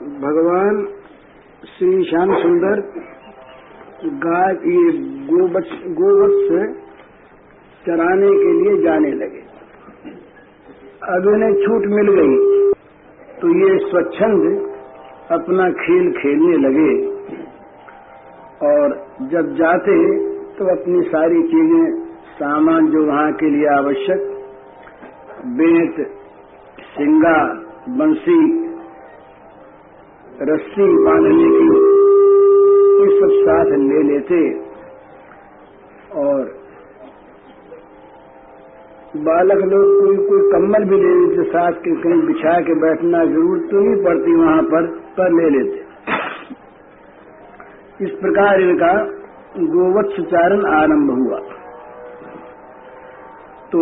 भगवान श्री श्याम सुंदर गाय गोवत्स गोवत्स चराने के लिए जाने लगे। अब इन्हें छूट मिल गई। तो ये स्वच्छंद अपना खेल खेलने लगे और जब जाते तो अपनी सारी चीज़ें, सामान जो वहाँ के लिए आवश्यक, बेत, सिंगा, बंसी रस्सी बांधने की ये सब साथ ले लेते और बालक लोग कोई कोई कम्बल भी ले लेते, साथ के कहीं बिछा के बैठना ज़रूरत तो नहीं पड़ती वहाँ पर पर ले लेते। इस प्रकार इनका गोवत्स चारण आरंभ हुआ। तो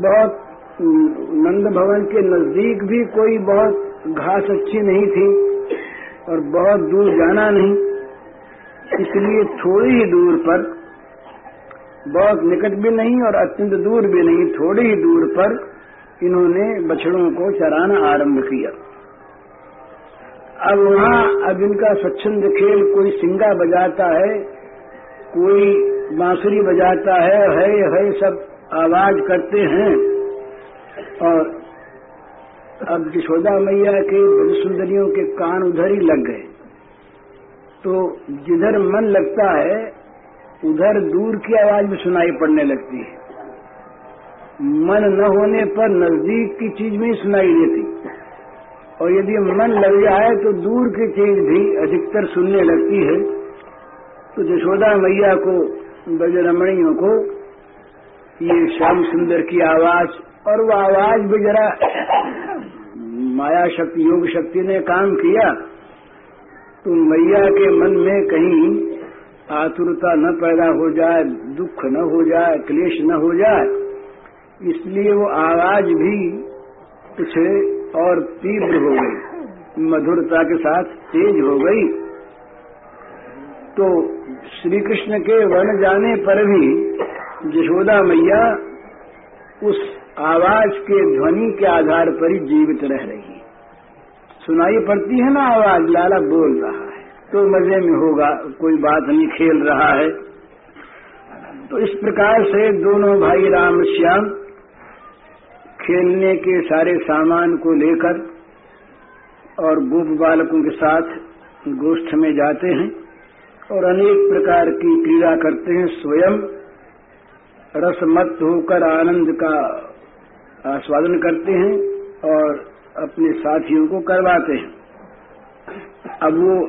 बहुत नंद भवन के नज़दीक भी कोई बहुत घास अच्छी नहीं थी और बहुत दूर जाना नहीं, इसलिए थोड़ी ही दूर पर, बहुत निकट भी नहीं और अत्यंत दूर भी नहीं, थोड़ी ही दूर पर इन्होंने बछड़ों को चराना आरंभ किया। अब वहाँ, अब इनका स्वच्छंद खेल कोई सिंगा बजाता है, कोई बांसुरी बजाता है है है, सब आवाज़ करते हैं और अब यशोदा मैया के सुंदरियों के कान उधर ही लग गए। तो जिधर मन लगता है, उधर दूर की आवाज़ भी सुनाई पड़ने लगती है। मन न होने पर नज़दीक की चीज़ भी सुनाई देती। और यदि मन लग जाए तो दूर की चीज़ भी अधिकतर सुनने लगती है। तो यशोदा मैया को, ब्रजरमणियों को, ये श्याम सुंदर की आवाज़, और वो आवाज़ भी जरा माया शक्ति योग शक्ति ने काम किया तो मैया के मन में कहीं आतुरता न पैदा हो जाए, दुख न हो जाए, क्लेश न हो जाए, इसलिए वो आवाज़ भी कुछ और तीव्र हो गई, मधुरता के साथ तेज हो गई। तो श्री कृष्ण के वन जाने पर भी यशोदा मैया उस आवाज़ के ध्वनि के आधार पर ही जीवित रह रही है। सुनाई पड़ती है ना आवाज़, लाला बोल रहा है। तो मज़े में होगा, कोई बात नहीं, खेल रहा है। तो इस प्रकार से दोनों भाई राम श्याम खेलने के सारे सामान को लेकर और गोप बालकों के साथ गोष्ठ में जाते हैं और अनेक प्रकार की क्रीड़ा करते हैं। स्वयं रसमत होकर आनंद का आस्वादन करते हैं और अपने साथियों को करवाते हैं। अब वो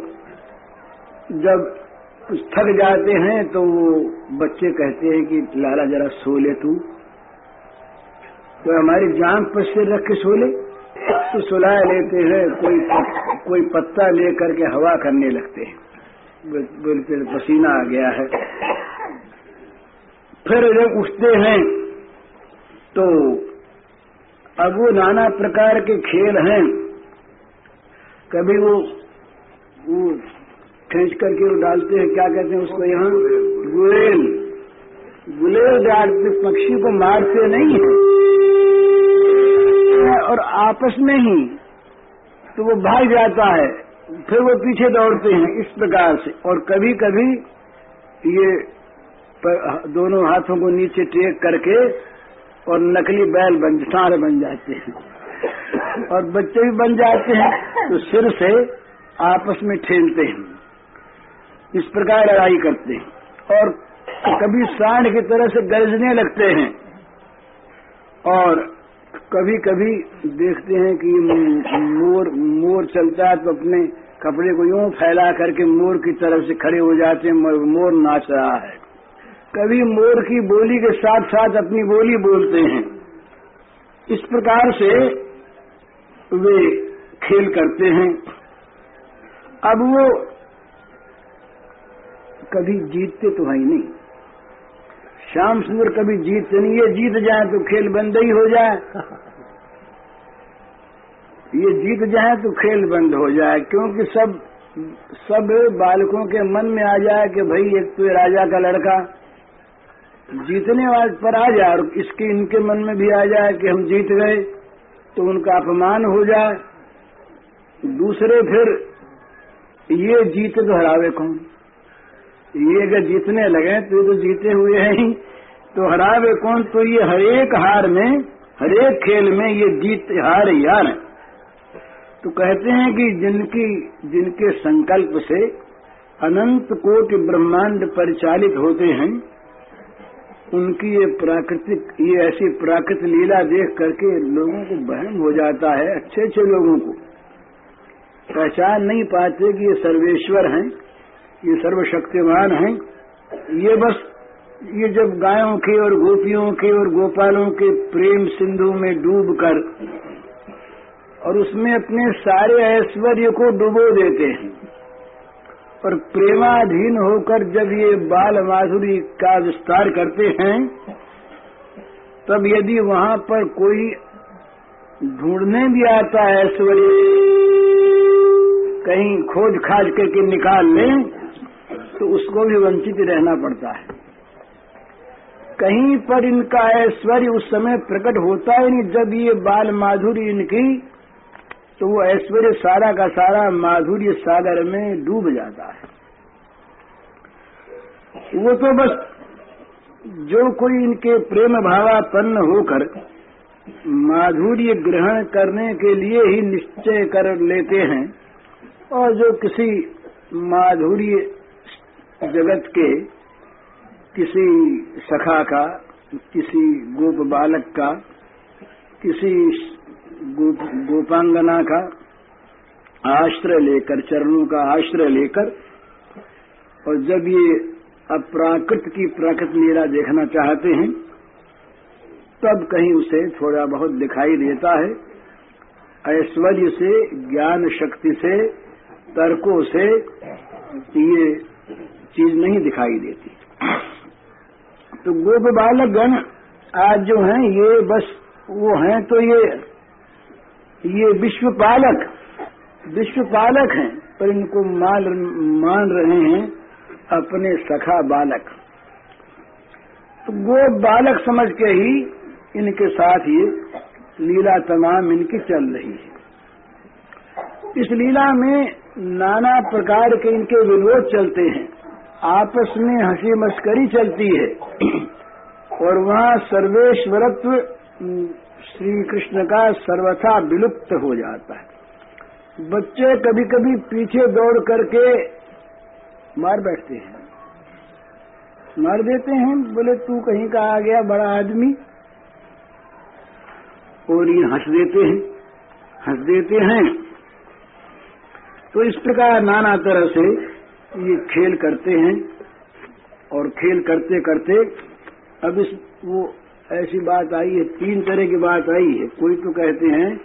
जब थक जाते हैं तो वो बच्चे कहते हैं कि, लाला, जरा सो ले तू। तो हमारी जान पर सिर रख के सो ले। तो सुला लेते हैं, कोई कोई पत्ता लेकर के हवा करने लगते हैं। बोलते पसीना आ गया है। फिर जब उठते हैं तो अब वो नाना प्रकार के खेल हैं। कभी वो वो खींच करके वो डालते हैं, क्या कहते हैं उसको यहाँ? गुलेल। गुलेल डालते पक्षी को मारते नहीं है। और आपस में ही तो वो भाग जाता है, फिर वो पीछे दौड़ते हैं इस प्रकार से। और कभी कभी ये दोनों हाथों को नीचे टेक करके और नकली बैल बन सारे बन जाते हैं। और बच्चे भी बन जाते हैं तो सिर से आपस में ठेलते हैं। इस प्रकार लड़ाई करते हैं। और कभी सांड की तरह से गरजने लगते हैं। और कभी कभी देखते हैं कि मोर मोर चलता है तो अपने कपड़े को यूँ फैला करके मोर की तरफ़ से खड़े हो जाते हैं मोर नाच रहा है। कभी मोर की बोली के साथ साथ अपनी बोली बोलते हैं। इस प्रकार से वे खेल करते हैं। अब वो कभी जीतते तो है ही नहीं। श्याम सुंदर कभी जीतते नहीं। ये जीत जाए तो खेल बंद ही हो जाए। ये जीत जाए तो खेल बंद हो जाए, क्योंकि सब सब बालकों के मन में आ जाए कि भाई एक तो राजा का लड़का जीतने वाले पर आ जाए और इसके इनके मन में भी आ जाए कि हम जीत गए तो उनका अपमान हो जाए। दूसरे फिर, ये जीते तो हरावे कौन? ये अगर जीतने लगे तो ये तो जीते हुए हैं ही। तो हरावे कौन? तो ये हरेक हार में हरेक खेल में ये जीत हार यार है। तो कहते हैं कि जिनकी, जिनके संकल्प से अनंत कोट ब्रह्मांड परिचालित होते हैं उनकी ये प्राकृतिक, ये ऐसी प्राकृत लीला देख करके लोगों को बहम हो जाता है अच्छे अच्छे लोगों को। पहचान नहीं पाते कि ये सर्वेश्वर हैं, ये सर्वशक्तिमान हैं। ये बस, ये जब गायों के और गोपियों के और गोपालों के प्रेम सिंधु में डूब कर और उसमें अपने सारे ऐश्वर्य को डुबो देते हैं। और प्रेमाधीन होकर जब ये बाल माधुरी का विस्तार करते हैं, तब यदि वहाँ पर कोई ढूँढने भी आता है ऐश्वर्य, कहीं खोज खाज करके निकाल लें तो उसको भी वंचित रहना पड़ता है। कहीं पर इनका ऐश्वर्य उस समय प्रकट होता ही नहीं जब ये बाल माधुरी इनकी तो वो ऐश्वर्य सारा का सारा माधुर्य सागर में डूब जाता है। वो तो बस जो कोई इनके प्रेम भावापन्न होकर माधुर्य ग्रहण करने के लिए ही निश्चय कर लेते हैं और जो किसी माधुर्य जगत के किसी सखा का, किसी गोप बालक का, किसी गोपांगना का आश्रय लेकर, चरणों का आश्रय लेकर, और जब ये अप्राकृत की प्राकृत लीला देखना चाहते हैं, तब कहीं उसे थोड़ा बहुत दिखाई देता है। ऐश्वर्य से, ज्ञान शक्ति से, तर्कों से ये चीज़ नहीं दिखाई देती। तो गोप बालक गण आज जो हैं, ये बस वो हैं तो ये ये विश्व पालक विश्व पालक हैं, पर इनको मान मान रहे हैं अपने सखा बालक। तो वो बालक समझ के ही इनके साथ ये लीला तमाम इनकी चल रही है। इस लीला में नाना प्रकार के इनके विरोध चलते हैं। आपस में हँसी मस्करी चलती है। और वहाँ सर्वेश्वरत्व श्री कृष्ण का सर्वथा विलुप्त हो जाता है। बच्चे कभी कभी पीछे दौड़ करके मार बैठते हैं। मार देते हैं, बोले, तू कहीं का आ गया, बड़ा आदमी। और ये हंस देते हैं, हंस देते हैं। तो इस प्रकार नाना तरह से ये खेल करते हैं और खेल करते करते अब इस वो ऐसी बात आई है, तीन तरह की बात आई है। कोई तो कहते हैं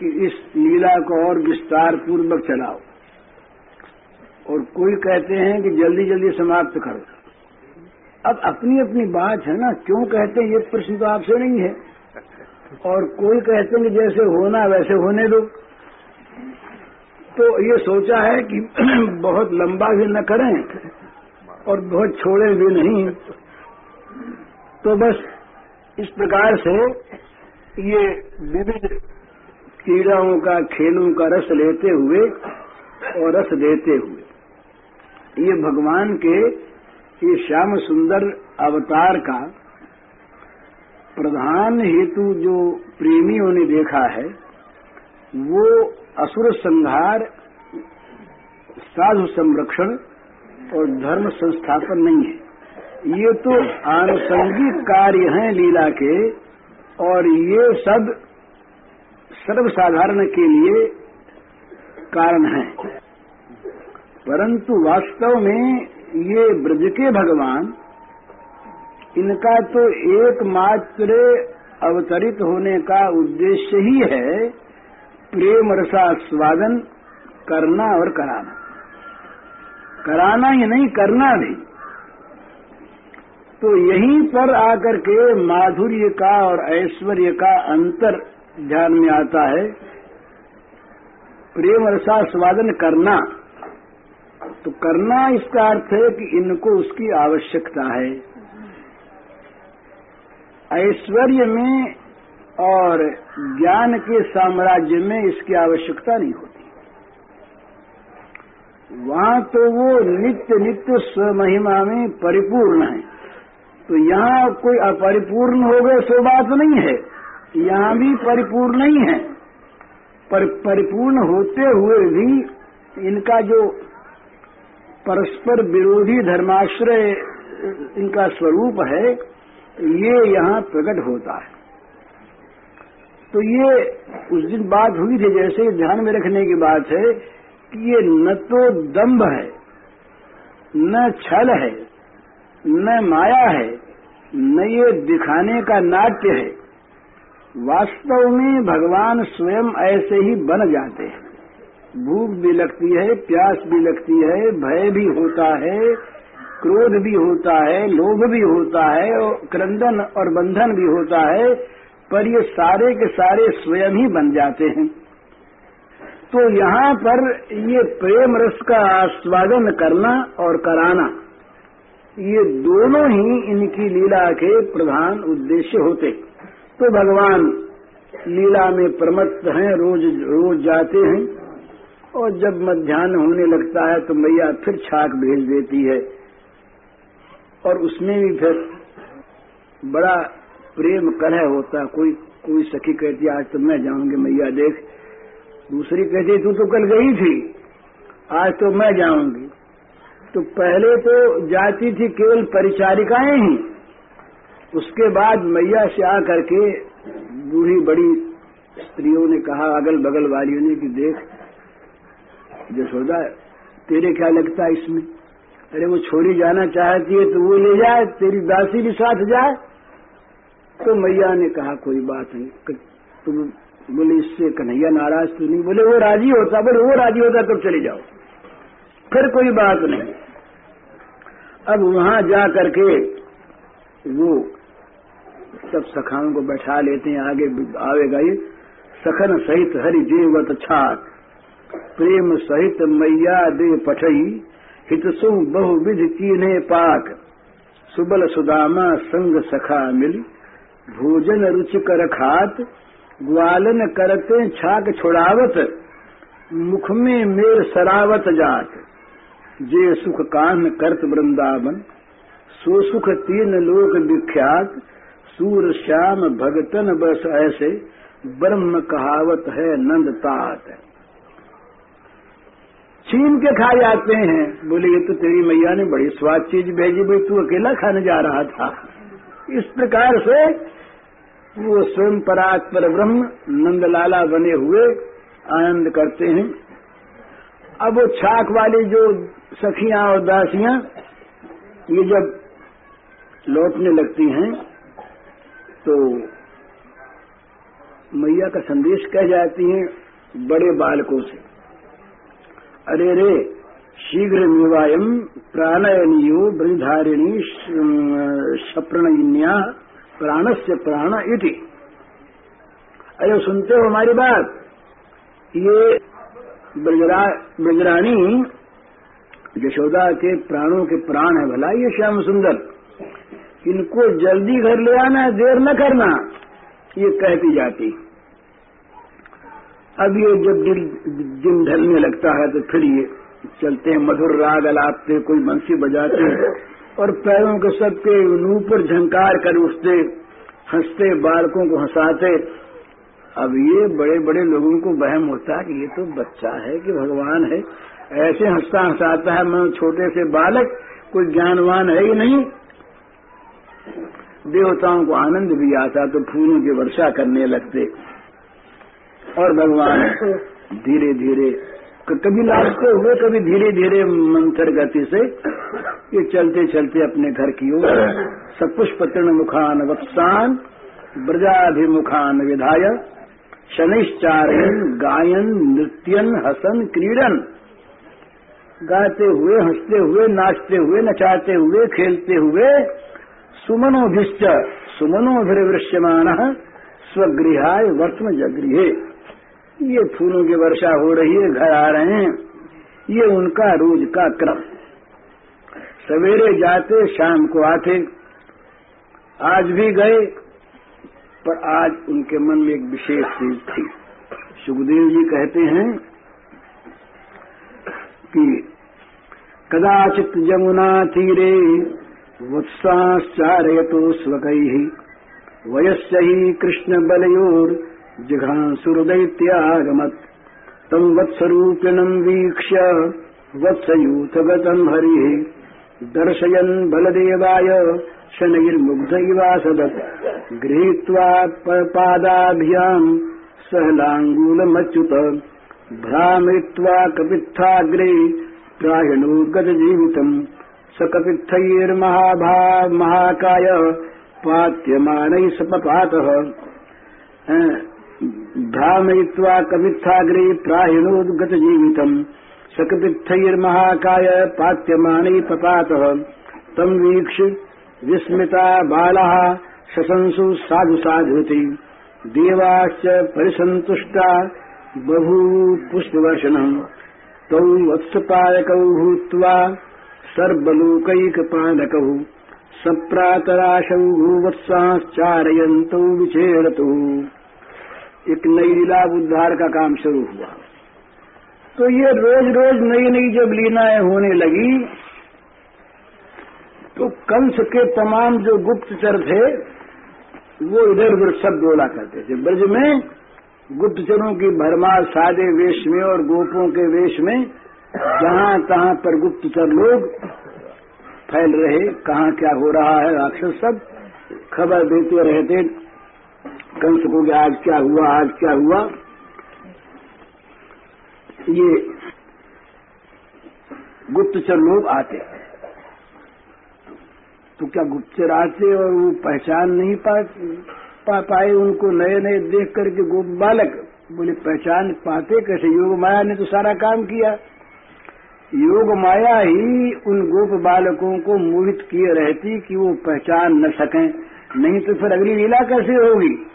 कि इस लीला को और विस्तार पूर्वक चलाओ। और कोई कहते हैं कि जल्दी जल्दी समाप्त करो। अब अपनी अपनी बात है ना, क्यों कहते हैं, ये प्रश्न तो आपसे नहीं है। और कोई कहते हैं कि जैसे होना, वैसे होने दो। तो ये सोचा है कि बहुत लंबा भी न करें और बहुत छोड़े भी नहीं। तो बस इस प्रकार से ये विविध क्रीड़ाओं का, खेलों का रस लेते हुए और रस देते हुए, ये भगवान के ये श्याम सुंदर अवतार का प्रधान हेतु जो प्रेमियों ने देखा है, वो असुर संहार, साधु संरक्षण और धर्म संस्थापन नहीं है। ये तो आनुषंगिक कार्य हैं लीला के, और ये सब सर्वसाधारण के लिए कारण हैं। परंतु वास्तव में ये ब्रज के भगवान, इनका तो एकमात्र अवतरित होने का उद्देश्य ही है प्रेम रसास्वादन करना और कराना। कराना ही नहीं, करना भी तो यहीं पर आकर के माधुर्य का और ऐश्वर्य का अंतर ध्यान में आता है। प्रेम रसास्वादन करना तो करना इसका अर्थ है कि इनको उसकी आवश्यकता है। ऐश्वर्य में और ज्ञान के साम्राज्य में इसकी आवश्यकता नहीं होती। वहाँ तो वो नित्य नित्य स्वमहिमा में परिपूर्ण है। तो यहाँ कोई अपरिपूर्ण हो गए, सो बात नहीं है। यहाँ भी परिपूर्ण नहीं है। पर परिपूर्ण होते हुए भी इनका जो परस्पर विरोधी धर्माश्रय, इनका स्वरूप है, ये यहाँ प्रकट होता है। तो ये उस दिन बात हुई थी, जैसे ध्यान में रखने की बात है कि ये न तो दम्भ है, न छल है न माया है, न ये दिखाने का नाट्य है। वास्तव में भगवान स्वयं ऐसे ही बन जाते हैं। भूख भी लगती है, प्यास भी लगती है, भय भी होता है, क्रोध भी होता है, लोभ भी होता है और क्रंदन और बंधन भी होता है, पर ये सारे के सारे स्वयं ही बन जाते हैं। तो यहाँ पर ये प्रेम रस का आस्वादन करना और कराना ये दोनों ही इनकी लीला के प्रधान उद्देश्य होते। तो भगवान लीला में प्रमत्त हैं, रोज रोज जाते हैं, और जब मध्यान्ह होने लगता है तो मैया फिर छाक भेज देती है। और उसमें भी फिर बड़ा प्रेम कलह होता कोई कोई सखी कहती आज तो मैं जाऊँगी, मैया देख। दूसरी कहती तू तो कल गई थी, आज तो मैं जाऊँगी। तो पहले तो जाती थी केवल परिचारिकाएँ ही। उसके बाद मैया से आकर के बूढ़ी बड़ी स्त्रियों ने कहा अगल बगल वालियों ने कि देख जसोदा तेरे क्या लगता है इसमें? अरे वो छोरी जाना चाहती है तो वो ले जाए, तेरी दासी भी साथ जाए। तो मैया ने कहा, कोई बात नहीं। तुम बोले, इससे कन्हैया नाराज़ तो नहीं। बोले, वो राज़ी होता, बोले, वो राज़ी होता तो चले जाओ। फिर कोई बात नहीं। अब वहाँ जा करके वो सब सखाओं को बैठा लेते हैं, आगे आवेगा ये। सखन सहित हरि देवत छाक, प्रेम सहित मैया दे पठई, हित सु बहुविध कीने पाक। सुबल सुदामा संग सखा मिल, भोजन रुचि कर खात ग्वालन करते छाक छुड़ावत, मुख में मेर सरावत जात। जे सुख कान करत वृंदावन, सो सुख तीन लोक विख्यात, सूर श्याम भगतन बस ऐसे, ब्रह्म कहावत है नंद तात। छीन के खा जाते हैं। बोले ये तो तेरी मैया ने बड़ी स्वाद चीज़ भेजी, भाई, तू अकेला खाने जा रहा था। इस प्रकार से वो स्वयं परात पर ब्रह्म, नंदलाला बने हुए, आनंद करते हैं। अब वो छाक वाली जो सखियाँ और दासियाँ, ये जब लौटने लगती हैं तो मैया का संदेश कह जाती हैं बड़े बालकों से, अरे रे, शीघ्र निवायम प्राणयनियो ब्रजधारिणी शप्रणिन्या प्राणस्य प्राण इति। अरे सुनते हो हमारी बात, ये ब्रजरा, ब्रजरानी यशोदा के प्राणों के प्राण है भला, ये श्याम सुंदर। इनको जल्दी घर ले आना, देर न करना, ये कहती जाती। अब ये जब दिल, दिन ढलने लगता है तो फिर ये चलते हैं, मधुर राग अलापते, कोई बंसी बजाते और पैरों के सबके नूपुर झंकार कर उठते, हँसते, बालकों को हंसाते। अब ये बड़े बड़े लोगों को वहम होता है कि ये तो बच्चा है कि भगवान है। ऐसे हंसता हंसाता है, मैं छोटे से बालक कोई ज्ञानवान है ही नहीं। देवताओं को आनंद भी आता तो फूलों की वर्षा करने लगते। और भगवान धीरे धीरे कभी लाजते हुए, कभी धीरे धीरे मंत्र गति से, ये चलते चलते अपने घर की ओर सपुष्पतृण मुखान वत्सान ब्रजाभिमुखान विधाय, शनिश्चारण, गायन, नृत्यन, हसन, क्रीडन। गाते हुए, हँसते हुए, नाचते हुए, नचाते हुए, खेलते हुए, सुमनोभिश्च सुमनोभिवृश्यमान स्वगृहाय वर्तम जगृह ये फूलों की वर्षा हो रही है, घर आ रहे हैं। ये उनका रोज का क्रम। सवेरे जाते, शाम को आते। आज भी गए, पर आज उनके मन में एक विशेष चीज़ थी। सुखदेव जी कहते हैं कि कदाचित् जमुनातीरे वत्साश्चारयतो स्वकैः। वयस्य हि कृष्णबलयोर्जिघांसुरदैत्यागमत् तम् वत्सरूपिणम् वीक्ष्य वत्सयूथगतम् हरिः दर्शयन् बलदेवाय शनैर्मुग्ध इवासदत् गृहीत्वा पादाभ्याम् सहलाङ्गूलमच्युत। भ्रामयित्वा कपित्थाग्रे प्रायणो गतजीवितम् स कपित्थैर्महाभा महाकाय पात्यमानैः सपपातः भ्रामयित्वा कपित्थाग्रे प्रायणोद्गतजीवितम्। स कपित्थैर्महाकाय पात्यमानैः पपातः तम् वीक्ष्य विस्मिता बालाः शशंसु साधु साधुति। देवाश्च परिसन्तुष्टा बभू पुष्पवर्षणम् तौ वत्सपायकौ भूत्वा सर्वलोकैकपालकौ सप्रातराशौ भूवत्साश्चारयन्तौ विचेरतु। एक नई लीला उद्धार का काम शुरू हुआ। तो ये रोज रोज नई नई जब लीलाएँ होने लगी तो कंस के तमाम जो गुप्तचर थे, वो इधर उधर सब बोला करते थे। ब्रज में गुप्तचरों की भरमार सादे वेश में और गोपों के वेश में जहाँ तहां पर गुप्तचर लोग फैल रहे कहाँ क्या हो रहा है राक्षस सब खबर देते रहते कंस को आज क्या हुआ आज क्या हुआ। ये गुप्तचर लोग आते तो क्या गुप्तचर आते और वो पहचान नहीं पा, पाए उनको नए नए देख करके गोप बालक बोले, पहचान पाते कैसे? योग माया ने तो सारा काम किया। योग माया ही उन गोप बालकों को मोहित किए रहती कि वो पहचान न सकें। नहीं तो फिर अगली लीला कैसे होगी?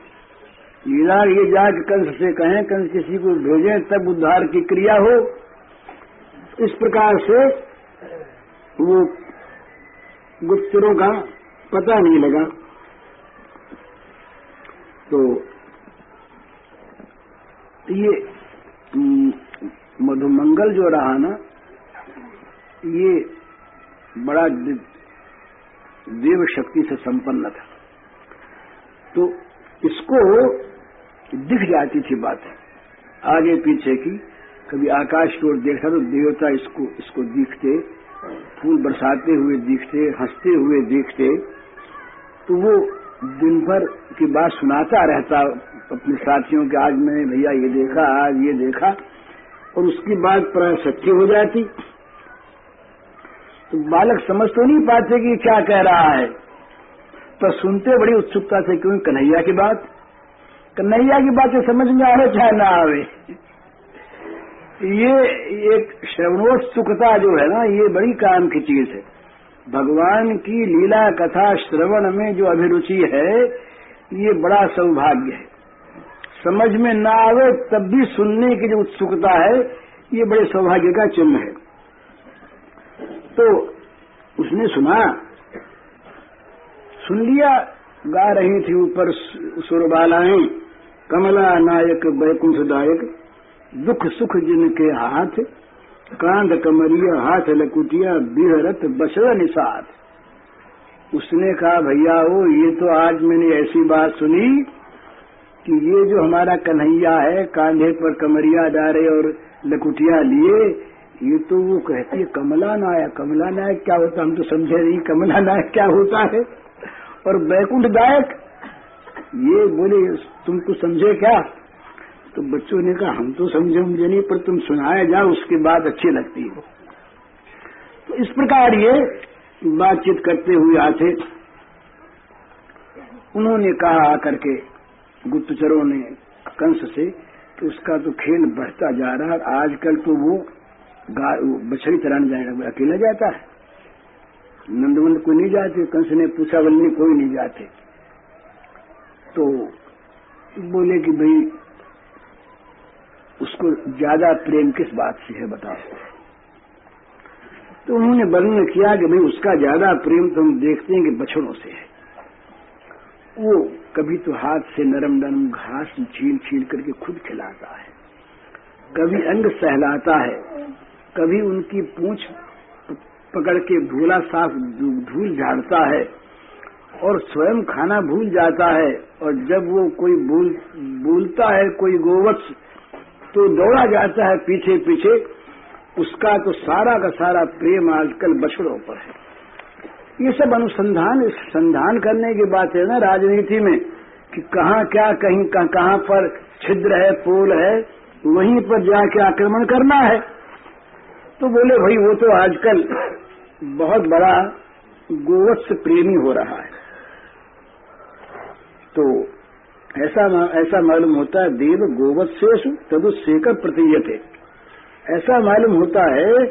लीला ये जाके कंस से कहें, कंस किसी को भेजें, तब उद्धार की क्रिया हो। इस प्रकार से वो गुप्तरों का पता नहीं लगा। तो ये मधुमंगल जो रहा ना, ये बड़ा देव शक्ति से संपन्न था। तो इसको दिख जाती थी बातें। आगे पीछे की, कभी आकाश की ओर देखा तो देवता इसको इसको दिखते, फूल बरसाते हुए दिखते, हँसते हुए दिखते तो वो दिन भर की बात सुनाता रहता अपने साथियों के, आज मैंने भैया ये देखा, आज ये देखा, और उसकी बात प्राय सच्ची हो जाती। तो बालक समझ तो नहीं पाते कि क्या कह रहा है। पर सुनते बड़ी उत्सुकता से, क्यों? कन्हैया की बात। कन्हैया की बातें समझ में आवे चाहे ना आवे। ये एक श्रवणोत्सुकता जो है ना, ये बड़ी काम की चीज़ है। भगवान की लीला कथा श्रवण में जो अभिरुचि है, ये बड़ा सौभाग्य है। समझ में ना आवे तब भी सुनने की जो उत्सुकता है, ये बड़े सौभाग्य का चिन्ह है। तो उसने सुना, सुन लिया, गा रही थी ऊपर सुरबालाएँ, कमला नायक, बैकुंठदायक, दुख सुख जिनके हाथ कांध कमरिया, हाथ लकुटिया, बिहरत बसर निषाद। उसने कहा, भैया, ओ, ये तो आज मैंने ऐसी बात सुनी कि ये जो हमारा कन्हैया है, कांधे पर कमरिया डारे और लकुटिया लिए, ये तो वो कहती है, कमला नायक कमला नायक, क्या होता हम तो समझे नहीं, कमला नायक क्या होता है? और बैकुंठ दायक ये बोले तुम समझे क्या? तो बच्चों ने कहा, हम तो समझे, मुझे नहीं, पर तुम सुनाया जाओ, उसके बाद अच्छी लगती हो। तो इस प्रकार ये बातचीत करते हुए आते। उन्होंने कहा आकर के, गुप्तचरों ने कंस से, कि उसका तो खेल बढ़ता जा रहा है आजकल तो वो बछड़ी चराने जाएगा, वो अकेला जाता है। नंदवंद कोई नहीं जाते, कंस ने पूछा बल्ले कोई नहीं जाते। तो बोले कि, भाई उसको ज़्यादा प्रेम किस बात से है बताओ तो उन्होंने वर्णन किया कि भाई उसका ज़्यादा प्रेम तो हम देखते हैं कि बछड़ों से है। वो कभी तो हाथ से नरम नरम घास छील छील करके खुद खिलाता है। कभी अंग सहलाता है। कभी उनकी पूछ पकड़ के भूला साफ़ धूल झाड़ता है और स्वयं खाना भूल जाता है और जब वो कोई भूल है कोई गोवत्स तो दौड़ा जाता है पीछे पीछे, उसका तो सारा का सारा प्रेम आजकल बछड़ों पर है। ये सब अनुसंधान संधान करने की बात है ना राजनीति में, कि कहाँ क्या कहीं कहाँ पर छिद्र है, पोल है, वहीं पर जाके आक्रमण करना है। तो बोले, भाई, वो तो आजकल बहुत बड़ा गोवत्स प्रेमी हो रहा है। तो ऐसा ऐसा मालूम होता है, देव गोवत्सेश तदुसेकर प्रतीयते। ऐसा मालूम होता है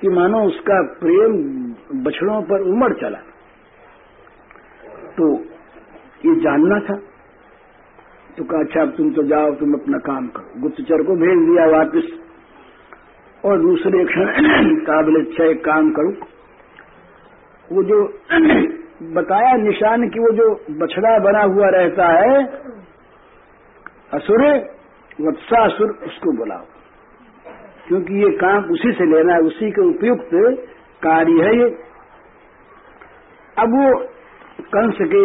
कि मानो उसका प्रेम बछड़ों पर उमड़ चला। तो ये जानना था। तो कहा अच्छा अब तुम तो जाओ, तुम अपना काम करो। गुप्तचर को भेज दिया वापस। और दूसरे क्षण काबिल अच्छा एक काम करूँ। वो जो बताया निशान की वो जो बछड़ा बना हुआ रहता है, असुर वत्सासुर उसको बुलाओ। क्योंकि ये काम उसी से लेना है, उसी के उपयुक्त कार्य है ये। अब वो कंस के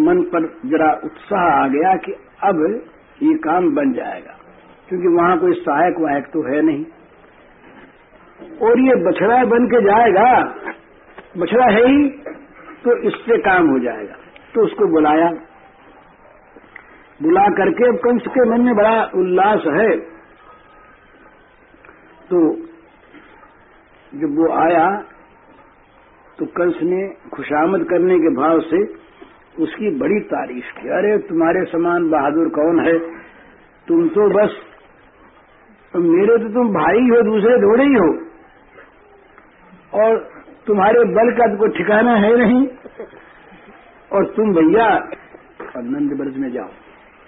मन पर जरा उत्साह आ गया कि अब ये काम बन जाएगा, क्योंकि वहाँ कोई सहायक वायक तो है नहीं। और ये बछड़ा बन के जाएगा, बछड़ा है ही तो इससे काम हो जाएगा। तो उसको बुलाया। बुला करके अब कंस के मन में बड़ा उल्लास है। तो जब वो आया तो कंस ने खुशामद करने के भाव से उसकी बड़ी तारीफ़ की। अरे, तुम्हारे समान बहादुर कौन है? तुम तो बस, मेरे तो तुम भाई हो, दूसरे थोड़े ही हो। और तुम्हारे बल का तो ठिकाना है नहीं। और तुम भैया नंद ब्रज में जाओ।